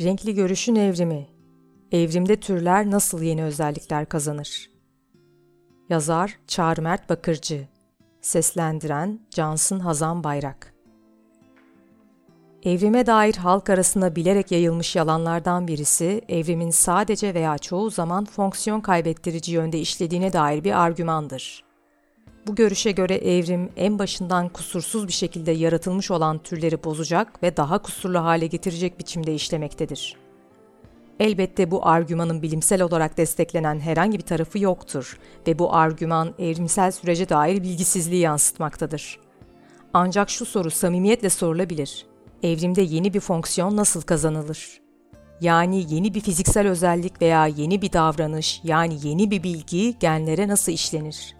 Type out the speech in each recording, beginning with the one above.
Renkli görüşün evrimi. Evrimde türler nasıl yeni özellikler kazanır? Yazar Çağrı Mert Bakırcı. Seslendiren Cansın Hazan Bayrak. Evrime dair halk arasında bilerek yayılmış yalanlardan birisi, evrimin sadece veya çoğu zaman fonksiyon kaybettirici yönde işlediğine dair bir argümandır. Bu görüşe göre evrim en başından kusursuz bir şekilde yaratılmış olan türleri bozacak ve daha kusurlu hale getirecek biçimde işlemektedir. Elbette bu argümanın bilimsel olarak desteklenen herhangi bir tarafı yoktur ve bu argüman evrimsel sürece dair bilgisizliği yansıtmaktadır. Ancak şu soru samimiyetle sorulabilir. Evrimde yeni bir fonksiyon nasıl kazanılır? Yani yeni bir fiziksel özellik veya yeni bir davranış, yani yeni bir bilgi genlere nasıl işlenir?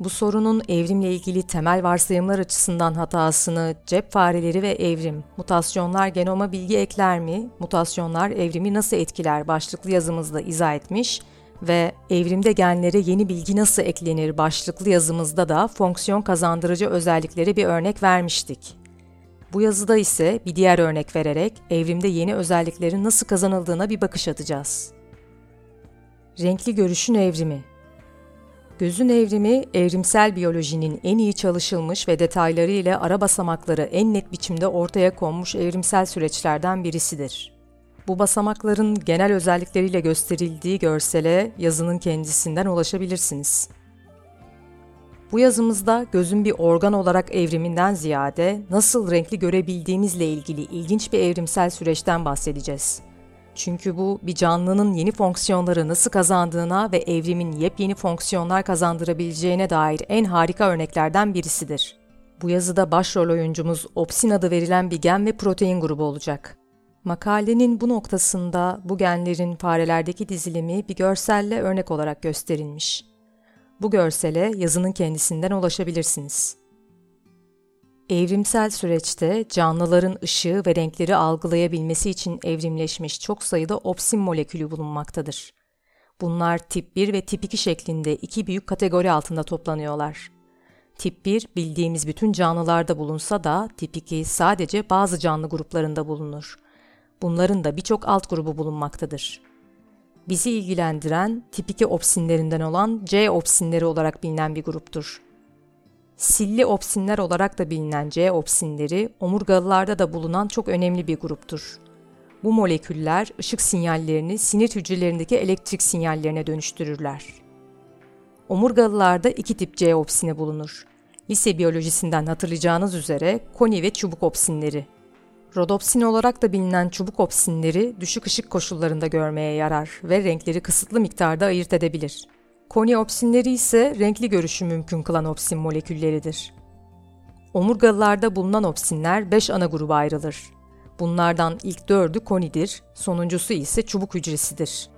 Bu sorunun evrimle ilgili temel varsayımlar açısından hatasını cep fareleri ve evrim, mutasyonlar genoma bilgi ekler mi, mutasyonlar evrimi nasıl etkiler başlıklı yazımızda izah etmiş ve evrimde genlere yeni bilgi nasıl eklenir başlıklı yazımızda da fonksiyon kazandırıcı özellikleri bir örnek vermiştik. Bu yazıda ise bir diğer örnek vererek evrimde yeni özelliklerin nasıl kazanıldığına bir bakış atacağız. Renkli görüşün evrimi Gözün evrimi, evrimsel biyolojinin en iyi çalışılmış ve detayları ile ara basamakları en net biçimde ortaya konmuş evrimsel süreçlerden birisidir. Bu basamakların genel özellikleriyle gösterildiği görsele yazının kendisinden ulaşabilirsiniz. Bu yazımızda gözün bir organ olarak evriminden ziyade nasıl renkli görebildiğimizle ilgili ilginç bir evrimsel süreçten bahsedeceğiz. Çünkü bu bir canlının yeni fonksiyonları nasıl kazandığına ve evrimin yepyeni fonksiyonlar kazandırabileceğine dair en harika örneklerden birisidir. Bu yazıda başrol oyuncumuz opsin adı verilen bir gen ve protein grubu olacak. Makalenin bu noktasında bu genlerin farelerdeki dizilimi bir görselle örnek olarak gösterilmiş. Bu görsele yazının kendisinden ulaşabilirsiniz. Evrimsel süreçte canlıların ışığı ve renkleri algılayabilmesi için evrimleşmiş çok sayıda opsin molekülü bulunmaktadır. Bunlar tip 1 ve tip 2 şeklinde iki büyük kategori altında toplanıyorlar. Tip 1 bildiğimiz bütün canlılarda bulunsa da tip 2 sadece bazı canlı gruplarında bulunur. Bunların da birçok alt grubu bulunmaktadır. Bizi ilgilendiren tip 2 opsinlerinden olan C opsinleri olarak bilinen bir gruptur. Silli opsinler olarak da bilinen C opsinleri omurgalılarda da bulunan çok önemli bir gruptur. Bu moleküller ışık sinyallerini sinir hücrelerindeki elektrik sinyallerine dönüştürürler. Omurgalılarda iki tip C opsini bulunur. Lise biyolojisinden hatırlayacağınız üzere koni ve çubuk opsinleri. Rodopsin olarak da bilinen çubuk opsinleri düşük ışık koşullarında görmeye yarar ve renkleri kısıtlı miktarda ayırt edebilir. Koni opsinleri ise renkli görüşü mümkün kılan opsin molekülleridir. Omurgalılarda bulunan opsinler 5 ana gruba ayrılır. Bunlardan ilk 4'ü konidir, sonuncusu ise çubuk hücresidir.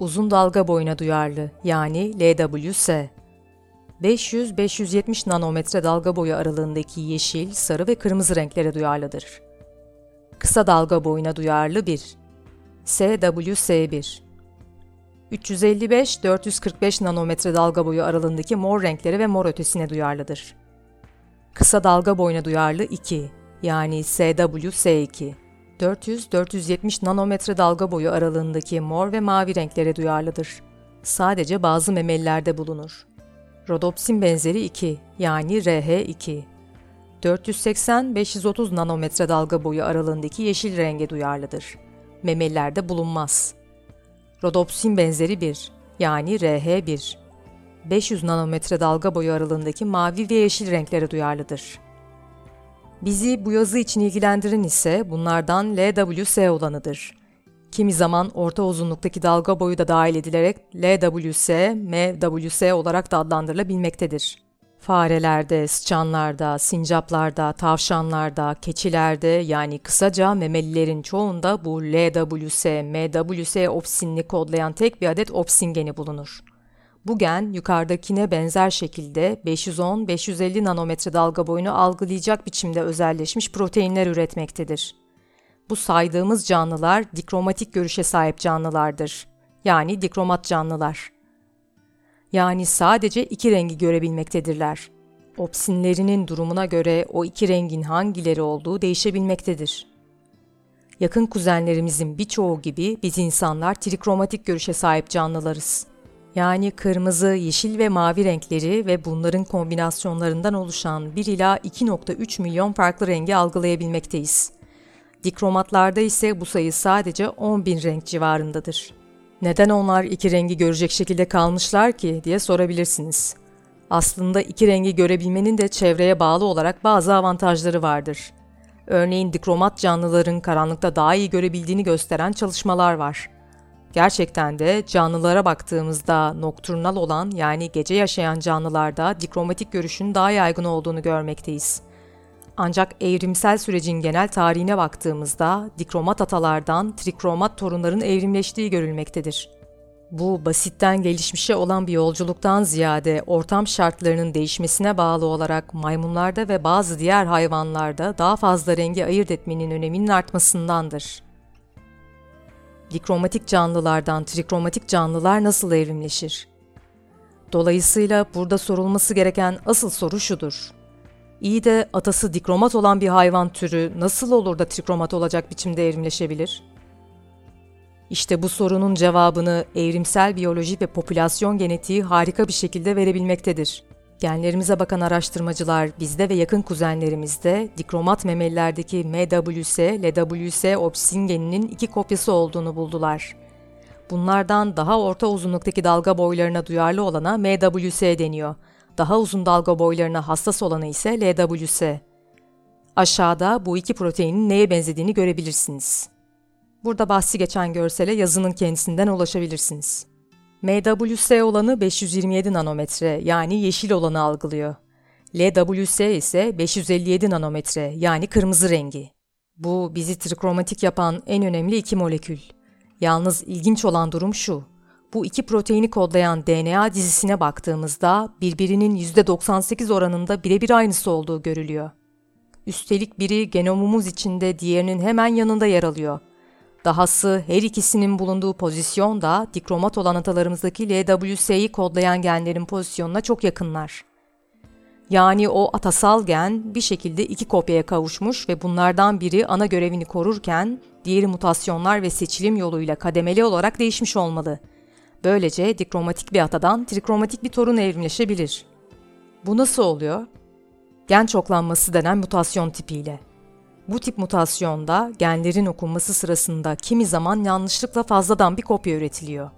Uzun dalga boyuna duyarlı yani LWS. 500-570 nanometre dalga boyu aralığındaki yeşil, sarı ve kırmızı renklere duyarlıdır. Kısa dalga boyuna duyarlı 1. SWS1 355-445 nanometre dalga boyu aralığındaki mor renkleri ve mor ötesine duyarlıdır. Kısa dalga boyuna duyarlı 2 yani SWS2. 400-470 nanometre dalga boyu aralığındaki mor ve mavi renklere duyarlıdır. Sadece bazı memelilerde bulunur. Rodopsin benzeri 2 yani RH2. 480-530 nanometre dalga boyu aralığındaki yeşil renge duyarlıdır. Memelilerde bulunmaz. Rodopsin benzeri 1 yani RH1. 500 nanometre dalga boyu aralığındaki mavi ve yeşil renklere duyarlıdır. Bizi bu yazı için ilgilendiren ise bunlardan LWS olanıdır. Kimi zaman orta uzunluktaki dalga boyu da dahil edilerek LWS, MWS olarak da adlandırılabilmektedir. Farelerde, sıçanlarda, sincaplarda, tavşanlarda, keçilerde yani kısaca memelilerin çoğunda bu LWS, MWS opsinini kodlayan tek bir adet opsin geni bulunur. Bu gen yukarıdakine benzer şekilde 510-550 nanometre dalga boyunu algılayacak biçimde özelleşmiş proteinler üretmektedir. Bu saydığımız canlılar dikromatik görüşe sahip canlılardır. Yani dikromat canlılar. Yani sadece iki rengi görebilmektedirler. Opsinlerinin durumuna göre o iki rengin hangileri olduğu değişebilmektedir. Yakın kuzenlerimizin birçoğu gibi biz insanlar trikromatik görüşe sahip canlılarız. Yani kırmızı, yeşil ve mavi renkleri ve bunların kombinasyonlarından oluşan 1 ila 2.3 milyon farklı rengi algılayabilmekteyiz. Dikromatlarda ise bu sayı sadece 10 bin renk civarındadır. Neden onlar iki rengi görecek şekilde kalmışlar ki diye sorabilirsiniz. Aslında iki rengi görebilmenin de çevreye bağlı olarak bazı avantajları vardır. Örneğin dikromat canlıların karanlıkta daha iyi görebildiğini gösteren çalışmalar var. Gerçekten de canlılara baktığımızda nokturnal olan yani gece yaşayan canlılarda dikromatik görüşün daha yaygın olduğunu görmekteyiz. Ancak evrimsel sürecin genel tarihine baktığımızda dikromat atalardan trikromat torunların evrimleştiği görülmektedir. Bu basitten gelişmişe olan bir yolculuktan ziyade ortam şartlarının değişmesine bağlı olarak maymunlarda ve bazı diğer hayvanlarda daha fazla rengi ayırt etmenin öneminin artmasındandır. Dikromatik canlılardan trikromatik canlılar nasıl evrimleşir? Dolayısıyla burada sorulması gereken asıl soru şudur. İyi de atası dikromat olan bir hayvan türü nasıl olur da trikromat olacak biçimde evrimleşebilir? İşte bu sorunun cevabını evrimsel biyoloji ve popülasyon genetiği harika bir şekilde verebilmektedir. Genlerimize bakan araştırmacılar bizde ve yakın kuzenlerimizde dikromat memelilerdeki MWS, LWS opsin geninin iki kopyası olduğunu buldular. Bunlardan daha orta uzunluktaki dalga boylarına duyarlı olana MWS deniyor. Daha uzun dalga boylarına hassas olanı ise LWS. Aşağıda bu iki proteinin neye benzediğini görebilirsiniz. Burada bahsi geçen görsele yazının kendisinden ulaşabilirsiniz. MWS olanı 527 nanometre yani yeşil olanı algılıyor. LWS ise 557 nanometre yani kırmızı rengi. Bu bizi trikromatik yapan en önemli iki molekül. Yalnız ilginç olan durum şu. Bu iki proteini kodlayan DNA dizisine baktığımızda birbirinin %98 oranında birebir aynısı olduğu görülüyor. Üstelik biri genomumuz içinde diğerinin hemen yanında yer alıyor. Dahası her ikisinin bulunduğu pozisyon da dikromat olan atalarımızdaki LWS'yi kodlayan genlerin pozisyonuna çok yakınlar. Yani o atasal gen bir şekilde iki kopyaya kavuşmuş ve bunlardan biri ana görevini korurken diğeri mutasyonlar ve seçilim yoluyla kademeli olarak değişmiş olmalı. Böylece dikromatik bir atadan trikromatik bir torun evrimleşebilir. Bu nasıl oluyor? Gen çoklanması denen mutasyon tipiyle. Bu tip mutasyonda genlerin okunması sırasında kimi zaman yanlışlıkla fazladan bir kopya üretiliyor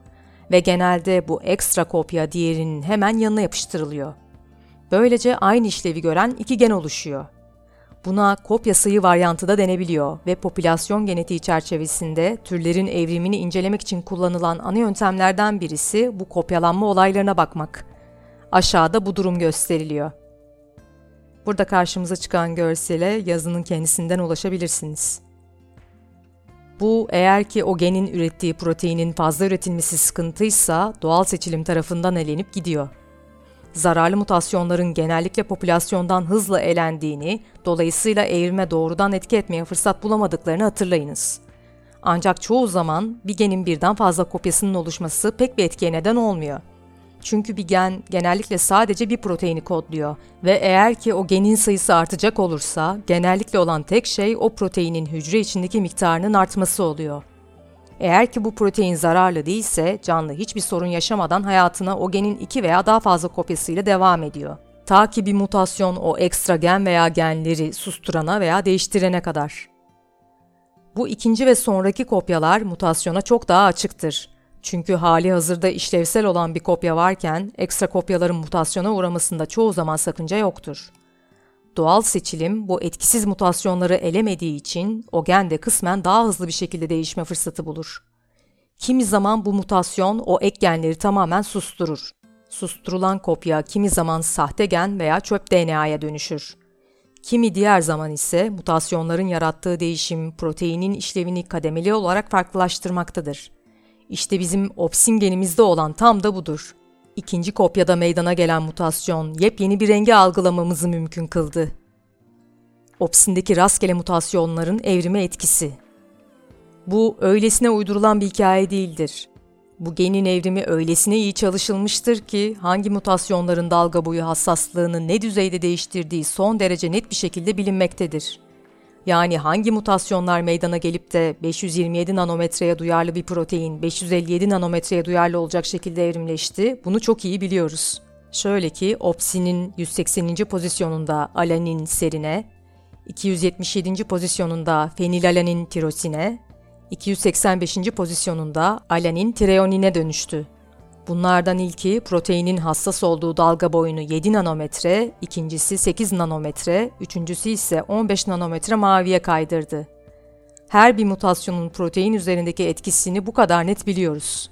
ve genelde bu ekstra kopya diğerinin hemen yanına yapıştırılıyor. Böylece aynı işlevi gören iki gen oluşuyor. Buna kopya sayı varyantı da denebiliyor ve popülasyon genetiği çerçevesinde türlerin evrimini incelemek için kullanılan ana yöntemlerden birisi bu kopyalanma olaylarına bakmak. Aşağıda bu durum gösteriliyor. Burada karşımıza çıkan görsele yazının kendisinden ulaşabilirsiniz. Bu eğer ki o genin ürettiği proteinin fazla üretilmesi sıkıntıysa doğal seçilim tarafından elenip gidiyor. Zararlı mutasyonların genellikle popülasyondan hızla elendiğini, dolayısıyla evrime doğrudan etki etmeye fırsat bulamadıklarını hatırlayınız. Ancak çoğu zaman bir genin birden fazla kopyasının oluşması pek bir etkiye neden olmuyor. Çünkü bir gen genellikle sadece bir proteini kodluyor ve eğer ki o genin sayısı artacak olursa genellikle olan tek şey o proteinin hücre içindeki miktarının artması oluyor. Eğer ki bu protein zararlı değilse canlı hiçbir sorun yaşamadan hayatına o genin iki veya daha fazla kopyasıyla devam ediyor. Ta ki bir mutasyon o ekstra gen veya genleri susturana veya değiştirene kadar. Bu ikinci ve sonraki kopyalar mutasyona çok daha açıktır. Çünkü hali hazırda işlevsel olan bir kopya varken ekstra kopyaların mutasyona uğramasında çoğu zaman sakınca yoktur. Doğal seçilim bu etkisiz mutasyonları elemediği için o gen de kısmen daha hızlı bir şekilde değişme fırsatı bulur. Kimi zaman bu mutasyon o ek genleri tamamen susturur. Susturulan kopya kimi zaman sahte gen veya çöp DNA'ya dönüşür. Kimi diğer zaman ise mutasyonların yarattığı değişim proteinin işlevini kademeli olarak farklılaştırmaktadır. İşte bizim opsin genimizde olan tam da budur. İkinci kopyada meydana gelen mutasyon yepyeni bir rengi algılamamızı mümkün kıldı. Opsindeki rastgele mutasyonların evrime etkisi. Bu öylesine uydurulan bir hikaye değildir. Bu genin evrimi öylesine iyi çalışılmıştır ki hangi mutasyonların dalga boyu hassaslığını ne düzeyde değiştirdiği son derece net bir şekilde bilinmektedir. Yani hangi mutasyonlar meydana gelip de 527 nanometreye duyarlı bir protein 557 nanometreye duyarlı olacak şekilde evrimleşti, bunu çok iyi biliyoruz. Şöyle ki opsinin 180. pozisyonunda alanin serine, 277. pozisyonunda fenilalanin tirosine, 285. pozisyonunda alanin treonine dönüştü. Bunlardan ilki proteinin hassas olduğu dalga boyunu 7 nanometre, ikincisi 8 nanometre, üçüncüsü ise 15 nanometre maviye kaydırdı. Her bir mutasyonun protein üzerindeki etkisini bu kadar net biliyoruz.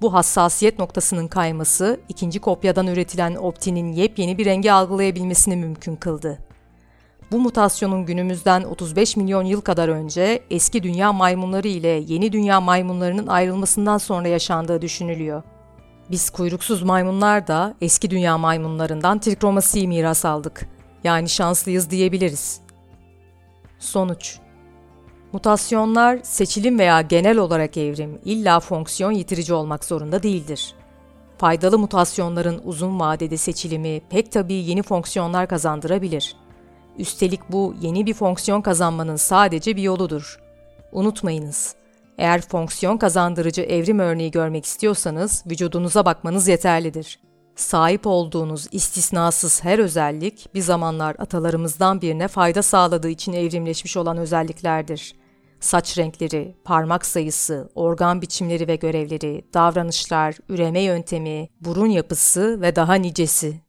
Bu hassasiyet noktasının kayması, ikinci kopyadan üretilen optinin yepyeni bir rengi algılayabilmesini mümkün kıldı. Bu mutasyonun günümüzden 35 milyon yıl kadar önce eski dünya maymunları ile yeni dünya maymunlarının ayrılmasından sonra yaşandığı düşünülüyor. Biz kuyruksuz maymunlar da eski dünya maymunlarından trikromasiyi miras aldık. Yani şanslıyız diyebiliriz. Sonuç Mutasyonlar, seçilim veya genel olarak evrim illa fonksiyon yitirici olmak zorunda değildir. Faydalı mutasyonların uzun vadede seçilimi pek tabii yeni fonksiyonlar kazandırabilir. Üstelik bu yeni bir fonksiyon kazanmanın sadece bir yoludur. Unutmayınız, eğer fonksiyon kazandırıcı evrim örneği görmek istiyorsanız vücudunuza bakmanız yeterlidir. Sahip olduğunuz istisnasız her özellik bir zamanlar atalarımızdan birine fayda sağladığı için evrimleşmiş olan özelliklerdir. Saç renkleri, parmak sayısı, organ biçimleri ve görevleri, davranışlar, üreme yöntemi, burun yapısı ve daha nicesi.